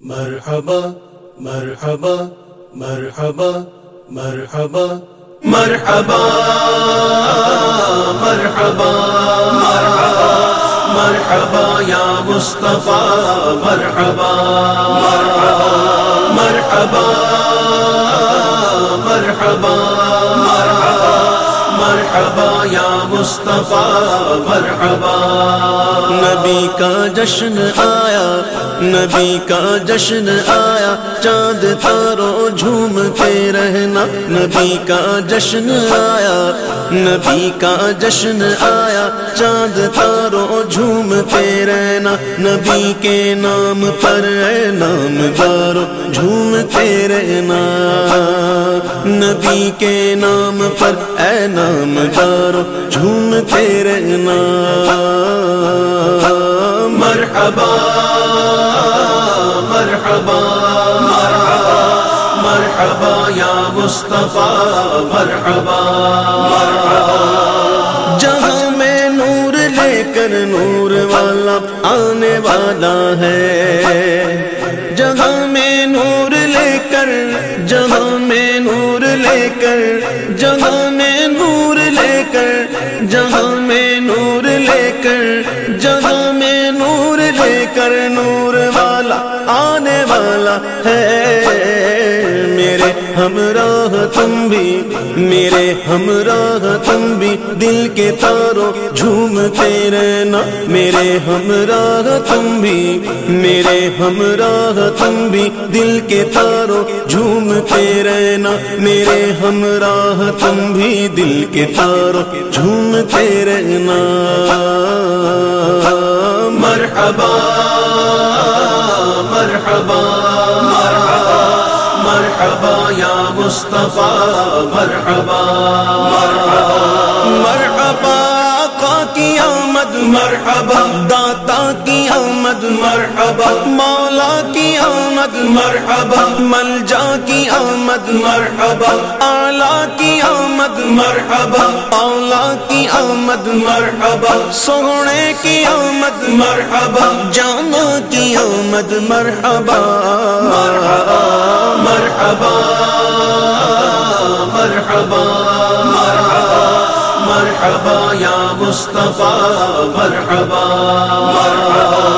مرحبا مرحبا مرحبا مرحبا مرحبا مرحبا مرحبا یا مصطفیٰ مرحبا مرحبا مرحبا مرحبا مرحبا یا مصطفیٰ، مرحبا۔ نبی کا جشن آیا، نبی کا جشن آیا۔ چاند تارو جھومتے رہنا، نبی کا جشن آیا۔ نبی کا جشن آیا، چاند تارو جھومتے رہنا۔ نبی کے نام پر اے نام دارو جھومتے رہنا۔ نبی کے نام پر اے نام دارو جھومتے رہنا مرحبا مرحبا مرحبا یا مصطفیٰ مرحبا۔ جہاں میں نور لے کر نور والا آنے والا ہے۔ جہاں میں نور لے کر، جہاں میں نور لے کر، جہاں میں نور لے کر، جہاں میں نور لے کر، نور ہمراہ تم بھی میرے ہمراہ تم بھی دل کے تاروں جھومتے رہنا۔ میرے ہمراہ تم بھی میرے ہمراہ تم بھی دل کے تاروں جھومتے رہنا۔ میرے ہمراہ تم بھی دل کے تاروں جھومتے رہنا۔ مرحبا مرحبا مرحبا۔ مرحبا یا مصطفیٰ، مرحبا. مرحبا آقا کی آمد، مرحبا. داتا کی آمد، مرحبا. مولا کی آمد، مرحبا. ملجا کی آمد، مرحبا. اعلیٰ کی آمد مرحبا۔ اولا کی آمد مرحبا۔ سونے کی آمد مرحبا۔ جانا کی آمد مرحبا۔ مرحبا مرحبا۔ مرحبا مرحبا۔ مرحبا یا مصطفیٰ، مرحبا۔ مرحبا۔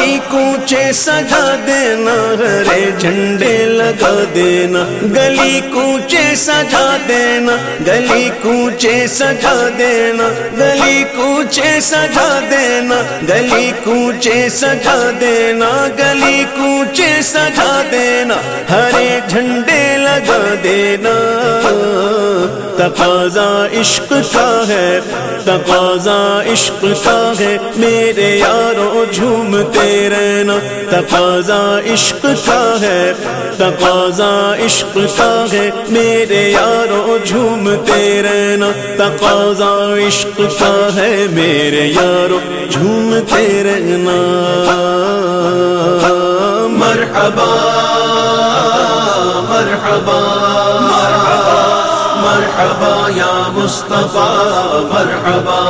گلی کوچے سجا دینا، ہرے جھنڈے لگا دینا۔ گلی کوچے سجا دینا، گلی کوچے سجا دینا۔ گلی کوچے سجا دینا، گلی کوچے سجا دینا۔ گلی کوچے سجا دینا، ہرے جھنڈے لگا دینا۔ تقاضا عشق کا ہے، تقاضا عشق کا ہے۔ میرے یاروں جھومتے رہنا۔ تقاضا عشق کا ہے، تقاضا عشق کا ہے۔ میرے یاروں جھومتے رہنا۔ تقاضا عشق کا ہے، میرے یاروں جھومتے رہنا۔ مرحبا مرحبا۔ مرحبا یا مصطفیٰ، مرحبا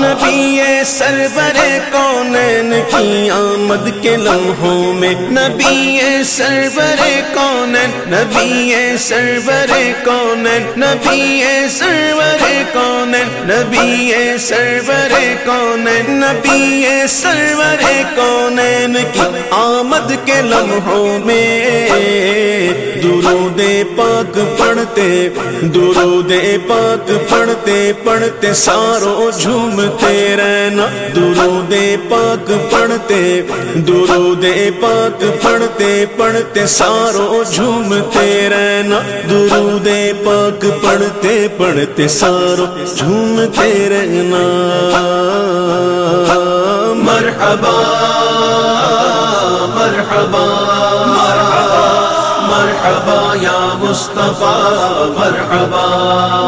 نبی سرور کونین کی آمد کے لمحوں میں؟ نبی سرور کونین نبی سرور کونین نبی سرور کونین نبی سرور کونین نبی سرور کونین کی آمد کے لمحوں میں؟ درود پاک پڑھتے درود پاک پڑھتے پڑھتے ساروں جھومتے رہنا درود پاک پڑھتے درود پاک پڑھتے پڑھتے ساروں جھومتے رہنا درود پاک پڑھتے پڑھتے ساروں جھومتے رہنا مرحبا مرحبا مرحبا مرحبا یا مصطفیٰ، مرحبا.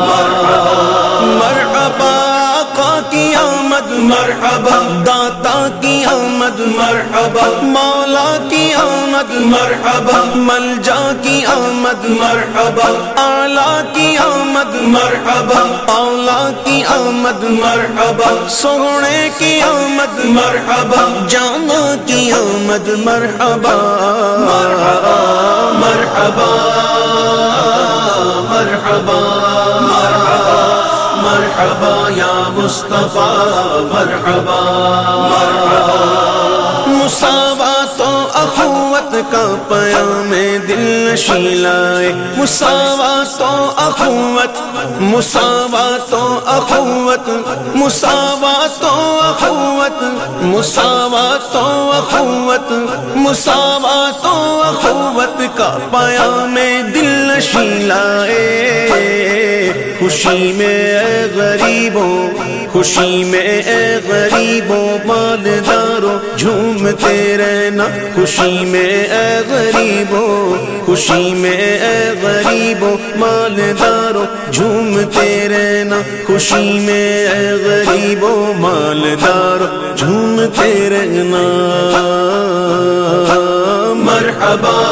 مرحبا مرحبا آقا کی آمد، مرحبا داتا کی آمد، مرحبا مولا کی آمد، مرحبا ملجا کی آمد، مرحبا اعلیٰ کی آمد، مرحبا اولا کی آمد، مرحبا سونے کی آمد، مرحبا جانا کی آمد، مرحبا. مرحبا مرحبا مرحبا مرحبا مرحبا یا مصطفیٰ مرحبا مرحبا مساوات اخوت کا پیام دل شیلائے مساوات اخوت، مساوات و اخوت، مساوات و اخوت، مساوات و اخوت، مساوات اخوت کا پیام دل شیلائے خوشی میں اے غریبوں، خوشی میں اے غریبوں، مالداروں جھومتے رہنا۔ خوشی میں اے غریبوں، خوشی میں اے غریبوں، مالداروں جھومتے رہنا۔ خوشی میں اے غریبوں، مالداروں جھومتے رہنا۔ مرحبا۔ مرحبا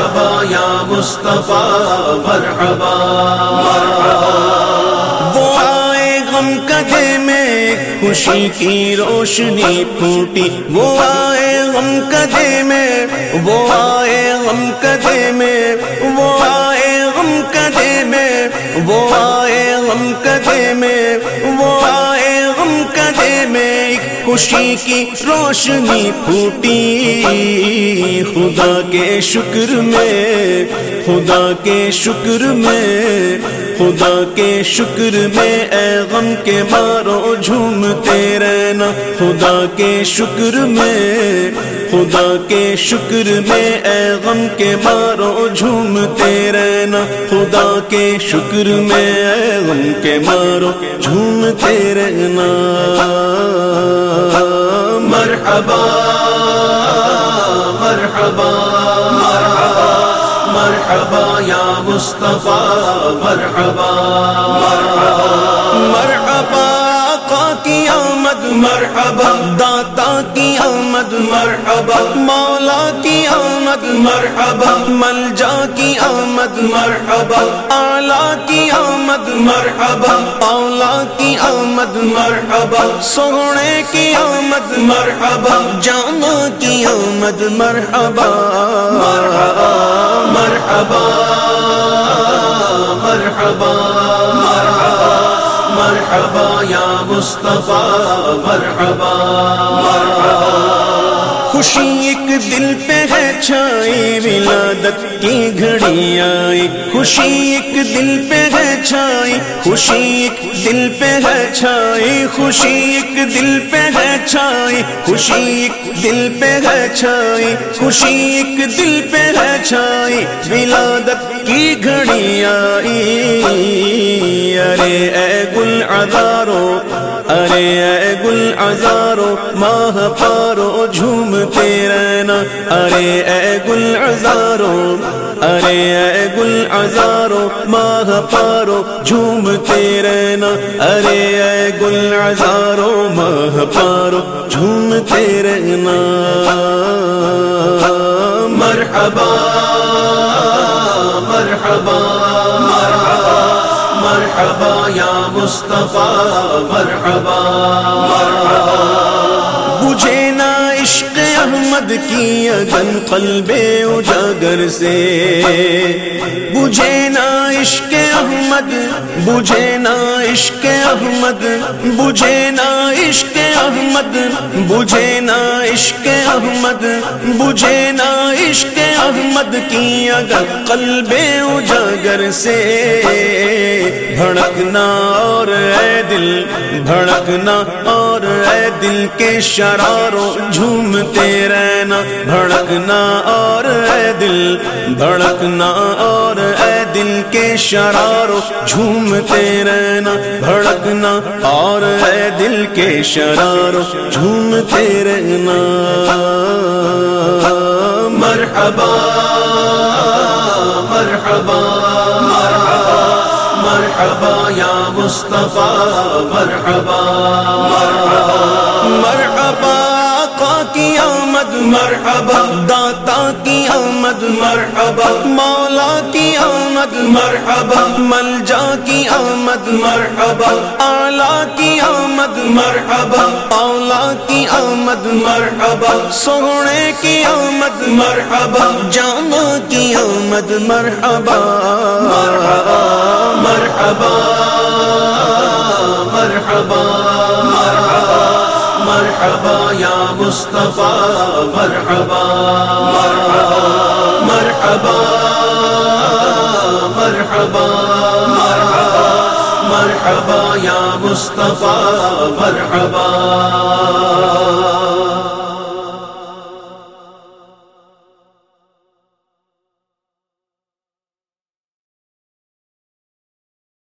مرحبا یا مصطفیٰ، مرحبا. وہ آئے غم کدے میں، خوشی کی روشنی پھوٹی۔ وہ آئے غم کدے میں، وہ آئے غم کدے میں، وہ آئے غم کدے میں، وہ آئے غم کدے میں، وہ آئے میں ایک خوشی کی روشنی پھوٹی۔ خدا کے شکر میں خدا کے شکر میں خدا کے شکر میں اے غم کے مارو جھومتے رہنا۔ خدا کے شکر میں، خدا کے شکر میں اے غم کے مارو جھومتے رہنا۔ خدا کے شکر میں اے غم کے مارو جھومتے رہنا۔ مرحبا مرحبا۔ مرحبا مرحبا یا مصطفیٰ مرحبا. مرحبا. مرحبا آقا کی آمد مرحبا، داتا کی آمد مرحبا، مولا کی آمد مرحبا، ملجا کی آمد مرحبا اعلی کی آمد مرحبا، اولا کی آمد مرحبا، سونے کی آمد مرحبا، جانا کی آمد مرحبا مرحبا مرحبا مرحبا۔ مرحبا یا مصطفیٰ مرحبا. مرحبا خوشی ایک دل پہ ہے چھائی، ولادت کی گھڑی آئی خوشی ایک دل پہ ہے چھائی، خوشی ایک دل پہ ہے چھائی۔ خوشی ایک دل پہ ہے چھائی، خوشی ایک دل پہ ہے چھائی۔ خوشی ایک دل پہ ہے چھائی، ولادت کی گھڑی آئی ارے اے گل ازارو ارے اے گل ازارو ماہ پارو جھوم جھومتے رہنا۔ ارے اے گل ازارو ارے اے گل ازارو ماہ پارو جھومتے رہنا۔ ارے اے گل ازارو ماہ پارو جھومتے رہنا۔ مرحبا مرحبا مرحبا مرحبا یا مصطفیٰ، مرحبا مرحبا۔ بجھے نا عشق احمد کی اگن قلب اجاگر سے۔ بجھے نا عشق احمد، بجھے نا عشق احمد، بجھے نا عشق احمد، بجھے نا عشق احمد، بجھے نا عشق احمد کی اگر قلب اجاگر سے۔ بھڑکنا اور اے دل، بھڑکنا اور اے دل کے شراروں جھومتے رہنا بھڑکنا اور اے دل، بھڑکنا اور اے دل کے شراروں جھومتے رہنا بھڑکنا اور اے دل کے شراروں جھومتے رہنا مرحبا مرحبا مرحبا یا مصطفیٰ، مرحبا مرحبا مرحبا۔ کی آمد، مرحبا، داتا کی آمد، مرحبا، مولا کی آمد، مرحبا ملجا کی آمد، مرحبا اعلی کی آمد، مرحبا اولا کی آمد، مرحبا، سونے کی آمد، مرحبا، جانا کی آمد مرحبا مرحبا مرحبا مرحبا مرحبا مرحبا یا مصطفیٰ مرحبا مرحبا مرحبا مرحبا مرحبا یا مصطفیٰ مرحبا۔